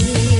you.